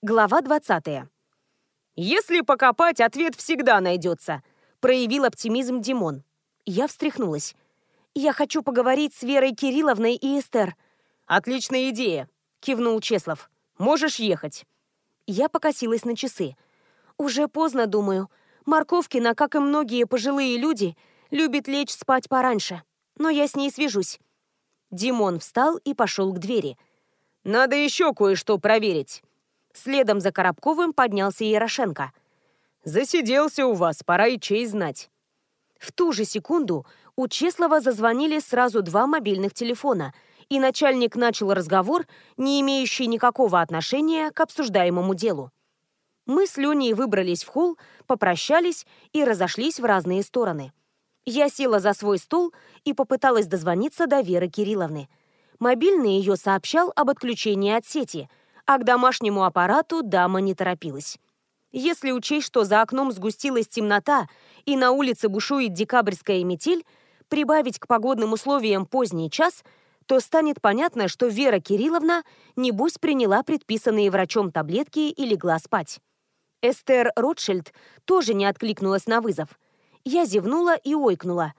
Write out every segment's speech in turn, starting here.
Глава 20. «Если покопать, ответ всегда найдется», — проявил оптимизм Димон. Я встряхнулась. «Я хочу поговорить с Верой Кирилловной и Эстер». «Отличная идея», — кивнул Чеслов. «Можешь ехать». Я покосилась на часы. «Уже поздно, думаю. Марковкина, как и многие пожилые люди, любит лечь спать пораньше. Но я с ней свяжусь». Димон встал и пошел к двери. «Надо еще кое-что проверить». Следом за Коробковым поднялся Ярошенко. «Засиделся у вас, пора и честь знать». В ту же секунду у Чеслова зазвонили сразу два мобильных телефона, и начальник начал разговор, не имеющий никакого отношения к обсуждаемому делу. Мы с Леней выбрались в холл, попрощались и разошлись в разные стороны. Я села за свой стол и попыталась дозвониться до Веры Кирилловны. Мобильный ее сообщал об отключении от сети, а к домашнему аппарату дама не торопилась. Если учесть, что за окном сгустилась темнота и на улице бушует декабрьская метель, прибавить к погодным условиям поздний час, то станет понятно, что Вера Кирилловна, небось, приняла предписанные врачом таблетки и легла спать. Эстер Ротшильд тоже не откликнулась на вызов. Я зевнула и ойкнула.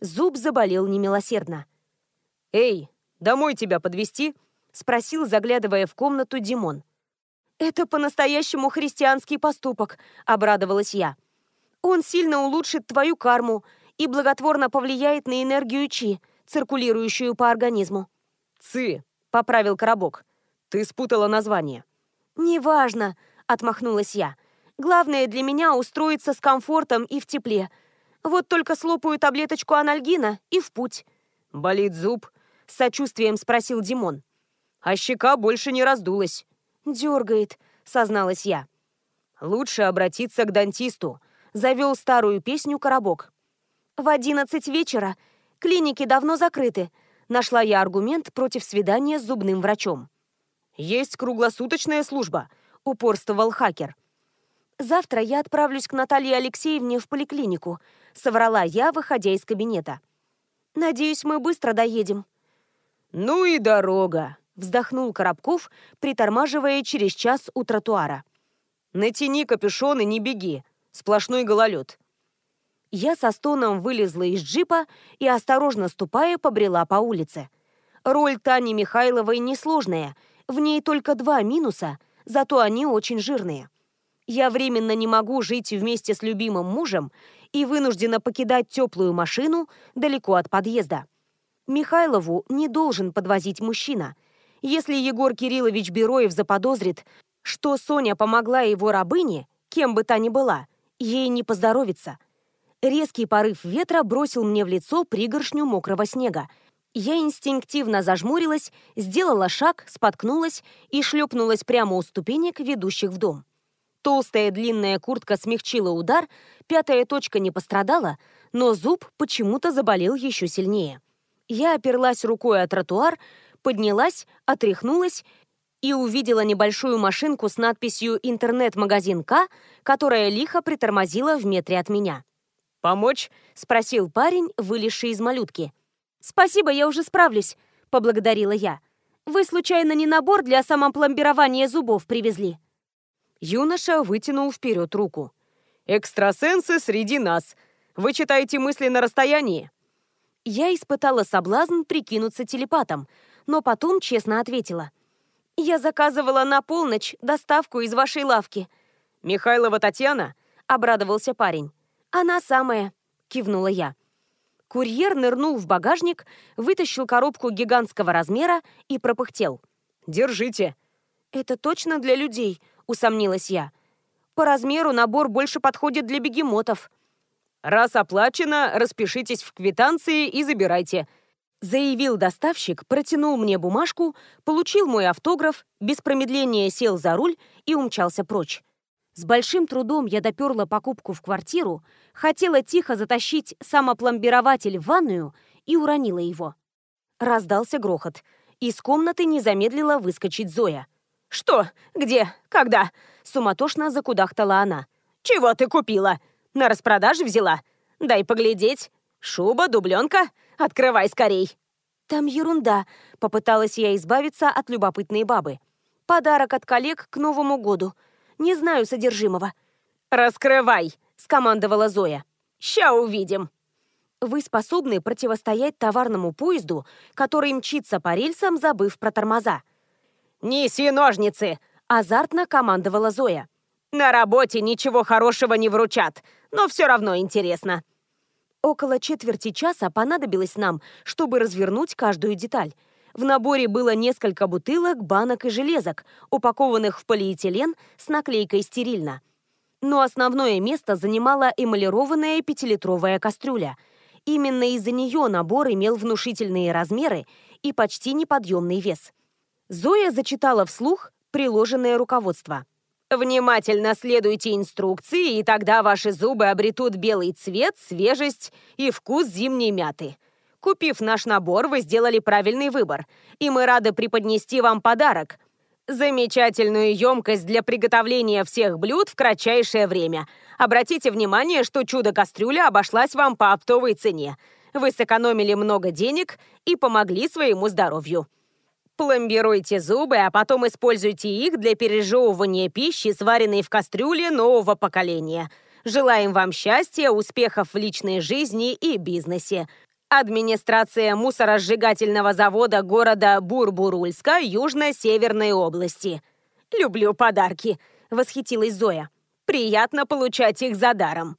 Зуб заболел немилосердно. «Эй, домой тебя подвести? Спросил, заглядывая в комнату Димон. «Это по-настоящему христианский поступок», — обрадовалась я. «Он сильно улучшит твою карму и благотворно повлияет на энергию Чи, циркулирующую по организму». «Ци», — поправил Коробок. «Ты спутала название». «Неважно», — отмахнулась я. «Главное для меня устроиться с комфортом и в тепле. Вот только слопаю таблеточку анальгина и в путь». «Болит зуб?» — с сочувствием спросил Димон а щека больше не раздулась. «Дергает», — созналась я. «Лучше обратиться к дантисту», — завел старую песню «Коробок». «В одиннадцать вечера. Клиники давно закрыты», — нашла я аргумент против свидания с зубным врачом. «Есть круглосуточная служба», — упорствовал хакер. «Завтра я отправлюсь к Наталье Алексеевне в поликлинику», — соврала я, выходя из кабинета. «Надеюсь, мы быстро доедем». «Ну и дорога», Вздохнул Коробков, притормаживая через час у тротуара. «Натяни капюшон и не беги. Сплошной гололед». Я со стоном вылезла из джипа и, осторожно ступая, побрела по улице. Роль Тани Михайловой несложная. В ней только два минуса, зато они очень жирные. Я временно не могу жить вместе с любимым мужем и вынуждена покидать теплую машину далеко от подъезда. Михайлову не должен подвозить мужчина – если Егор Кириллович Бероев заподозрит, что Соня помогла его рабыне, кем бы та ни была, ей не поздоровится. Резкий порыв ветра бросил мне в лицо пригоршню мокрого снега. Я инстинктивно зажмурилась, сделала шаг, споткнулась и шлепнулась прямо у ступенек, ведущих в дом. Толстая длинная куртка смягчила удар, пятая точка не пострадала, но зуб почему-то заболел еще сильнее. Я оперлась рукой о тротуар, поднялась, отряхнулась и увидела небольшую машинку с надписью «Интернет-магазин К», которая лихо притормозила в метре от меня. «Помочь?» — спросил парень, вылезший из малютки. «Спасибо, я уже справлюсь», — поблагодарила я. «Вы, случайно, не набор для самопломбирования зубов привезли?» Юноша вытянул вперед руку. «Экстрасенсы среди нас. Вы читаете мысли на расстоянии?» Я испытала соблазн прикинуться телепатом, но потом честно ответила. «Я заказывала на полночь доставку из вашей лавки». «Михайлова Татьяна?» — обрадовался парень. «Она самая», — кивнула я. Курьер нырнул в багажник, вытащил коробку гигантского размера и пропыхтел. «Держите». «Это точно для людей», — усомнилась я. «По размеру набор больше подходит для бегемотов». «Раз оплачено, распишитесь в квитанции и забирайте», Заявил доставщик, протянул мне бумажку, получил мой автограф, без промедления сел за руль и умчался прочь. С большим трудом я доперла покупку в квартиру, хотела тихо затащить самопломбирователь в ванную и уронила его. Раздался грохот. Из комнаты не замедлила выскочить Зоя. «Что? Где? Когда?» Суматошно закудахтала она. «Чего ты купила? На распродаже взяла? Дай поглядеть. Шуба, дубленка? Открывай скорей!» «Там ерунда», — попыталась я избавиться от любопытной бабы. Подарок от коллег к Новому году. Не знаю содержимого. «Раскрывай!» — скомандовала Зоя. «Ща увидим!» Вы способны противостоять товарному поезду, который мчится по рельсам, забыв про тормоза. «Неси ножницы!» — азартно командовала Зоя. «На работе ничего хорошего не вручат, но все равно интересно». Около четверти часа понадобилось нам, чтобы развернуть каждую деталь. В наборе было несколько бутылок, банок и железок, упакованных в полиэтилен с наклейкой «Стерильно». Но основное место занимала эмалированная пятилитровая кастрюля. Именно из-за нее набор имел внушительные размеры и почти неподъемный вес. Зоя зачитала вслух приложенное руководство. «Внимательно следуйте инструкции, и тогда ваши зубы обретут белый цвет, свежесть и вкус зимней мяты. Купив наш набор, вы сделали правильный выбор, и мы рады преподнести вам подарок – замечательную емкость для приготовления всех блюд в кратчайшее время. Обратите внимание, что чудо-кастрюля обошлась вам по оптовой цене. Вы сэкономили много денег и помогли своему здоровью. Пломбируйте зубы, а потом используйте их для пережевывания пищи, сваренной в кастрюле нового поколения. Желаем вам счастья, успехов в личной жизни и бизнесе. Администрация мусоросжигательного завода города Бурбурульска Южно-Северной области. «Люблю подарки», — восхитилась Зоя. «Приятно получать их за даром».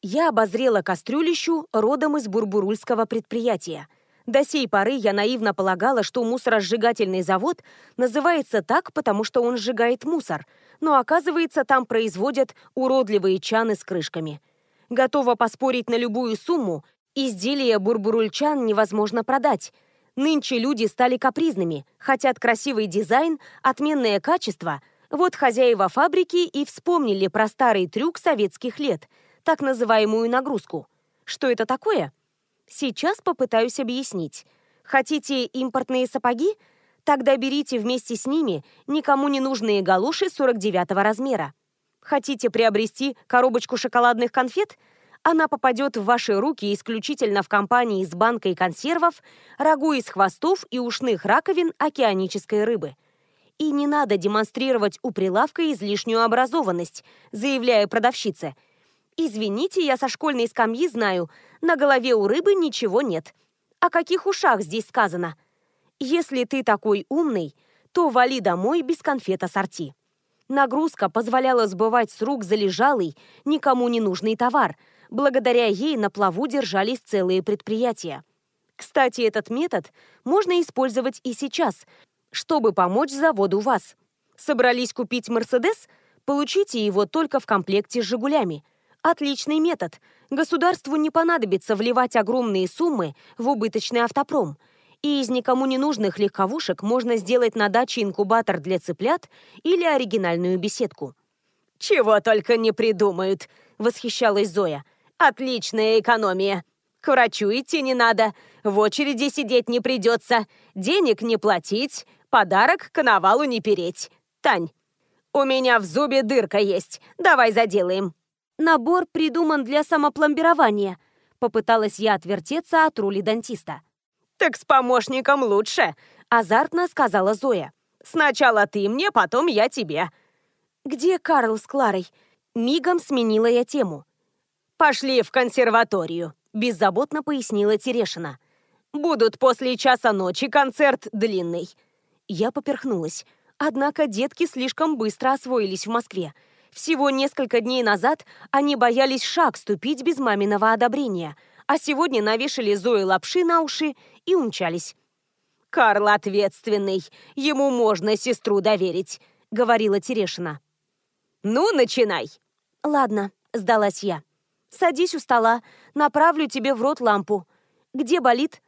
Я обозрела кастрюлищу родом из бурбурульского предприятия. До сей поры я наивно полагала, что мусоросжигательный завод называется так, потому что он сжигает мусор, но оказывается, там производят уродливые чаны с крышками. Готова поспорить на любую сумму, изделия бурбурульчан невозможно продать. Нынче люди стали капризными, хотят красивый дизайн, отменное качество. Вот хозяева фабрики и вспомнили про старый трюк советских лет, так называемую нагрузку. Что это такое? Сейчас попытаюсь объяснить. Хотите импортные сапоги? Тогда берите вместе с ними никому не нужные галуши 49 размера. Хотите приобрести коробочку шоколадных конфет? Она попадет в ваши руки исключительно в компании с банкой консервов, рагу из хвостов и ушных раковин океанической рыбы. И не надо демонстрировать у прилавка излишнюю образованность, заявляя продавщице – Извините, я со школьной скамьи знаю, на голове у рыбы ничего нет. О каких ушах здесь сказано? Если ты такой умный, то вали домой без конфет ассорти. Нагрузка позволяла сбывать с рук залежалый, никому не нужный товар. Благодаря ей на плаву держались целые предприятия. Кстати, этот метод можно использовать и сейчас, чтобы помочь заводу ВАЗ. Собрались купить «Мерседес»? Получите его только в комплекте с «Жигулями». Отличный метод. Государству не понадобится вливать огромные суммы в убыточный автопром. И из никому не нужных легковушек можно сделать на даче инкубатор для цыплят или оригинальную беседку. «Чего только не придумают!» — восхищалась Зоя. «Отличная экономия! К врачу идти не надо, в очереди сидеть не придется, денег не платить, подарок к навалу не переть. Тань, у меня в зубе дырка есть, давай заделаем!» Набор придуман для самопломбирования. Попыталась я отвертеться от роли дантиста. «Так с помощником лучше», — азартно сказала Зоя. «Сначала ты мне, потом я тебе». «Где Карл с Кларой?» Мигом сменила я тему. «Пошли в консерваторию», — беззаботно пояснила Терешина. «Будут после часа ночи концерт длинный». Я поперхнулась. Однако детки слишком быстро освоились в Москве. Всего несколько дней назад они боялись шаг ступить без маминого одобрения, а сегодня навешали Зои лапши на уши и умчались. «Карл ответственный, ему можно сестру доверить», — говорила Терешина. «Ну, начинай!» «Ладно», — сдалась я. «Садись у стола, направлю тебе в рот лампу. Где болит?»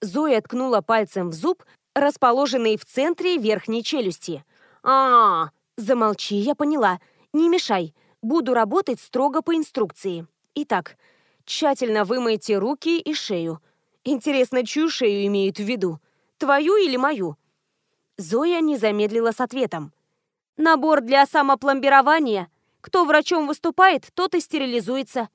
Зоя ткнула пальцем в зуб, расположенный в центре верхней челюсти. а, -а, -а Замолчи, я поняла. Не мешай, буду работать строго по инструкции. Итак, тщательно вымойте руки и шею. Интересно, чью шею имеют в виду? Твою или мою? Зоя не замедлила с ответом. Набор для самопломбирования. Кто врачом выступает, тот и стерилизуется.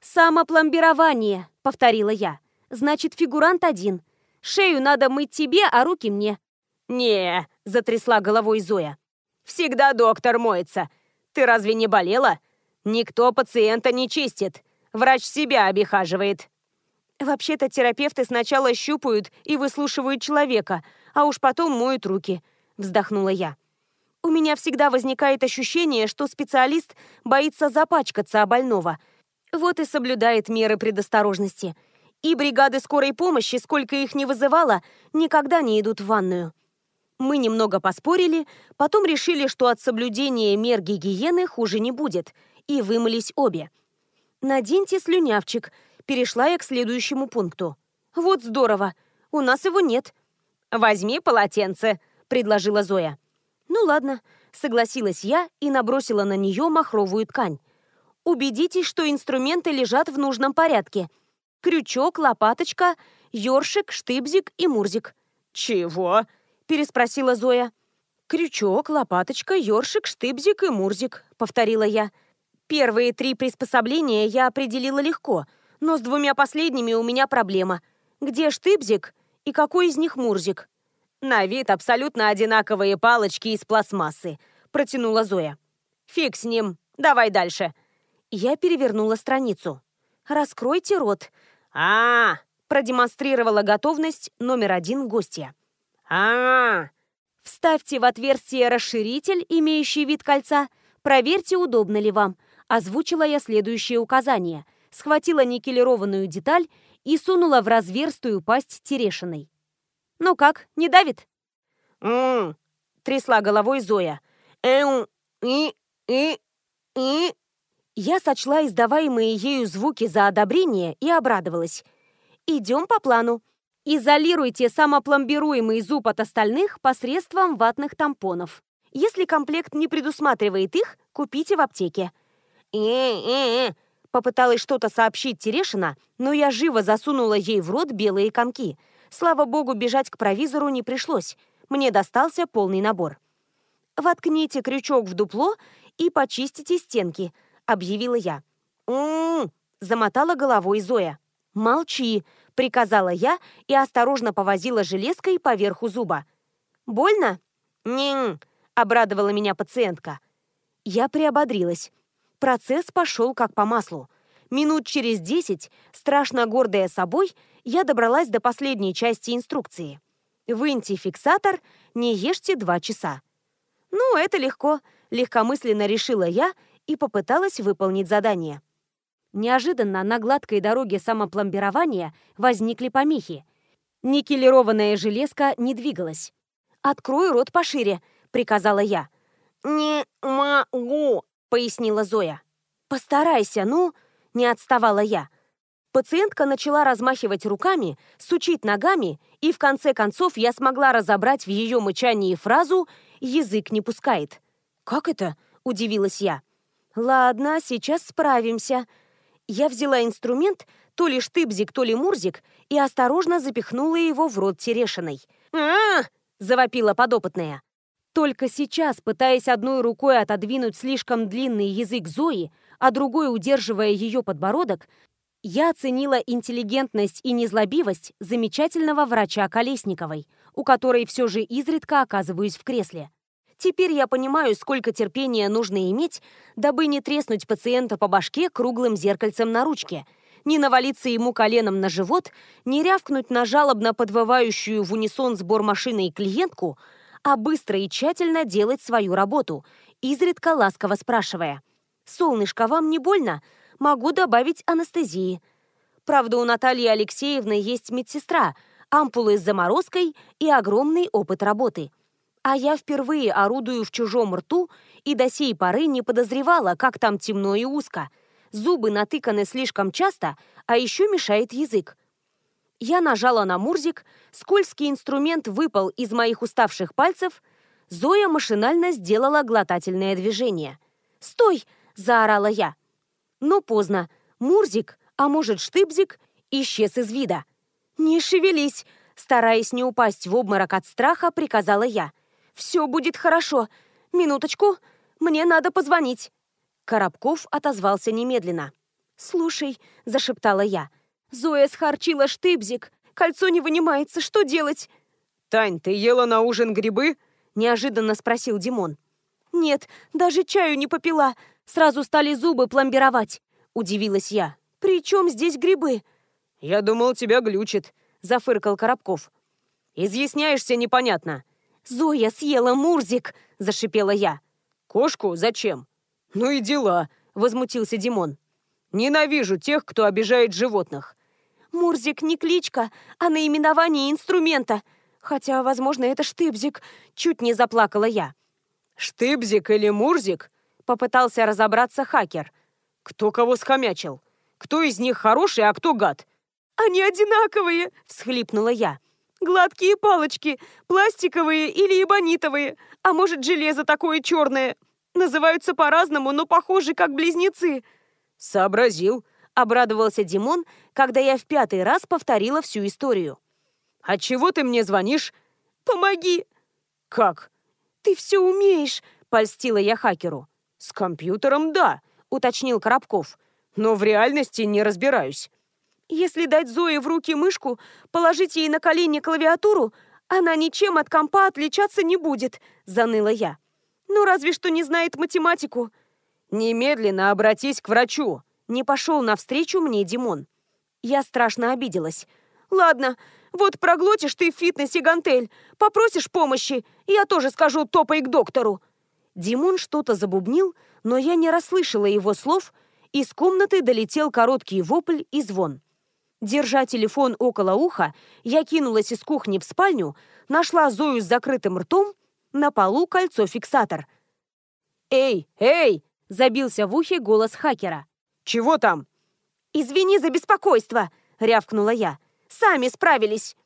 «Самопломбирование», — повторила я. «Значит, фигурант один. Шею надо мыть тебе, а руки мне». «Не», — затрясла головой Зоя. «Всегда доктор моется. Ты разве не болела? Никто пациента не чистит. Врач себя обихаживает». «Вообще-то терапевты сначала щупают и выслушивают человека, а уж потом моют руки», — вздохнула я. «У меня всегда возникает ощущение, что специалист боится запачкаться о больного. Вот и соблюдает меры предосторожности. И бригады скорой помощи, сколько их не вызывало, никогда не идут в ванную». Мы немного поспорили, потом решили, что от соблюдения мер гигиены хуже не будет, и вымылись обе. «Наденьте слюнявчик», перешла я к следующему пункту. «Вот здорово, у нас его нет». «Возьми полотенце», — предложила Зоя. «Ну ладно», — согласилась я и набросила на нее махровую ткань. «Убедитесь, что инструменты лежат в нужном порядке. Крючок, лопаточка, ёршик, штыбзик и мурзик». «Чего?» — переспросила Зоя. «Крючок, лопаточка, ёршик, штыбзик и мурзик», — повторила я. Первые три приспособления я определила легко — но с двумя последними у меня проблема. Где штыбзик и какой из них мурзик? На вид абсолютно одинаковые палочки из пластмассы, протянула Зоя. Фиг с ним, давай дальше. Я перевернула страницу. Раскройте рот. А, -а, -а продемонстрировала готовность номер один гостья. А, -а, а Вставьте в отверстие расширитель, имеющий вид кольца. Проверьте, удобно ли вам. Озвучила я следующее указание – схватила никелированную деталь и сунула в разверстую пасть Терешиной. «Ну как, не давит?» «М-м-м», трясла головой Зоя. «Эм, и, и, и...» Я сочла издаваемые ею звуки за одобрение и обрадовалась. «Идем по плану. Изолируйте самопломбируемый зуб от остальных посредством ватных тампонов. Если комплект не предусматривает их, купите в аптеке». «Э-э-э», Попыталась что-то сообщить Терешина, но я живо засунула ей в рот белые комки. Слава богу, бежать к провизору не пришлось. Мне достался полный набор. «Воткните крючок в дупло и почистите стенки», — объявила я. «М-м-м», замотала головой Зоя. «Молчи», — приказала я и осторожно повозила железкой поверху зуба. «Больно?» «Не-м», обрадовала меня пациентка. Я приободрилась. Процесс пошел как по маслу. Минут через десять, страшно гордая собой, я добралась до последней части инструкции. Выньте фиксатор, не ешьте два часа. Ну, это легко, легкомысленно решила я и попыталась выполнить задание. Неожиданно на гладкой дороге самопломбирования возникли помехи. Никелированная железка не двигалась. «Открой рот пошире», — приказала я. «Не могу», пояснила Зоя. «Постарайся, ну!» – не отставала я. Пациентка начала размахивать руками, сучить ногами, и в конце концов я смогла разобрать в ее мычании фразу «язык не пускает». «Как это?» – удивилась я. «Ладно, сейчас справимся». Я взяла инструмент, то ли штыбзик, то ли мурзик, и осторожно запихнула его в рот Терешиной. «А-а-а!» – завопила подопытная. Только сейчас, пытаясь одной рукой отодвинуть слишком длинный язык Зои, а другой удерживая ее подбородок, я оценила интеллигентность и незлобивость замечательного врача Колесниковой, у которой все же изредка оказываюсь в кресле. Теперь я понимаю, сколько терпения нужно иметь, дабы не треснуть пациента по башке круглым зеркальцем на ручке, не навалиться ему коленом на живот, не рявкнуть на жалобно подвывающую в унисон сбор машиной клиентку, а быстро и тщательно делать свою работу, изредка ласково спрашивая. «Солнышко, вам не больно? Могу добавить анестезии». Правда, у Натальи Алексеевны есть медсестра, ампулы с заморозкой и огромный опыт работы. А я впервые орудую в чужом рту и до сей поры не подозревала, как там темно и узко. Зубы натыканы слишком часто, а еще мешает язык. Я нажала на мурзик, скользкий инструмент выпал из моих уставших пальцев. Зоя машинально сделала глотательное движение. «Стой!» – заорала я. Но поздно. Мурзик, а может штыбзик, исчез из вида. «Не шевелись!» – стараясь не упасть в обморок от страха, приказала я. «Все будет хорошо. Минуточку, мне надо позвонить». Коробков отозвался немедленно. «Слушай», – зашептала я, – Зоя схарчила штыбзик. Кольцо не вынимается. Что делать? Тань, ты ела на ужин грибы? — неожиданно спросил Димон. «Нет, даже чаю не попила. Сразу стали зубы пломбировать», — удивилась я. «При чем здесь грибы?» «Я думал, тебя глючит», — зафыркал Коробков. «Изъясняешься непонятно». «Зоя съела Мурзик!» – зашипела я. «Кошку? Зачем?» «Ну и дела!» – возмутился Димон. «Ненавижу тех, кто обижает животных». «Мурзик не кличка, а наименование инструмента. Хотя, возможно, это штыбзик». Чуть не заплакала я. «Штыбзик или Мурзик?» – попытался разобраться хакер. «Кто кого схомячил? Кто из них хороший, а кто гад?» «Они одинаковые!» – всхлипнула я. Гладкие палочки, пластиковые или эбонитовые, а может железо такое черное. Называются по-разному, но похожи как близнецы. Сообразил, обрадовался Димон, когда я в пятый раз повторила всю историю. А чего ты мне звонишь? Помоги. Как? Ты все умеешь, польстила я хакеру. С компьютером, да, уточнил Коробков. Но в реальности не разбираюсь. Если дать Зое в руки мышку, положить ей на колени клавиатуру, она ничем от компа отличаться не будет, заныла я. Ну, разве что не знает математику. Немедленно обратись к врачу. Не пошел навстречу мне Димон. Я страшно обиделась. Ладно, вот проглотишь ты в фитнесе гантель, попросишь помощи, я тоже скажу топай к доктору. Димон что-то забубнил, но я не расслышала его слов, из комнаты долетел короткий вопль и звон. Держа телефон около уха, я кинулась из кухни в спальню, нашла Зою с закрытым ртом, на полу кольцо-фиксатор. «Эй, эй!» – забился в ухе голос хакера. «Чего там?» «Извини за беспокойство!» – рявкнула я. «Сами справились!»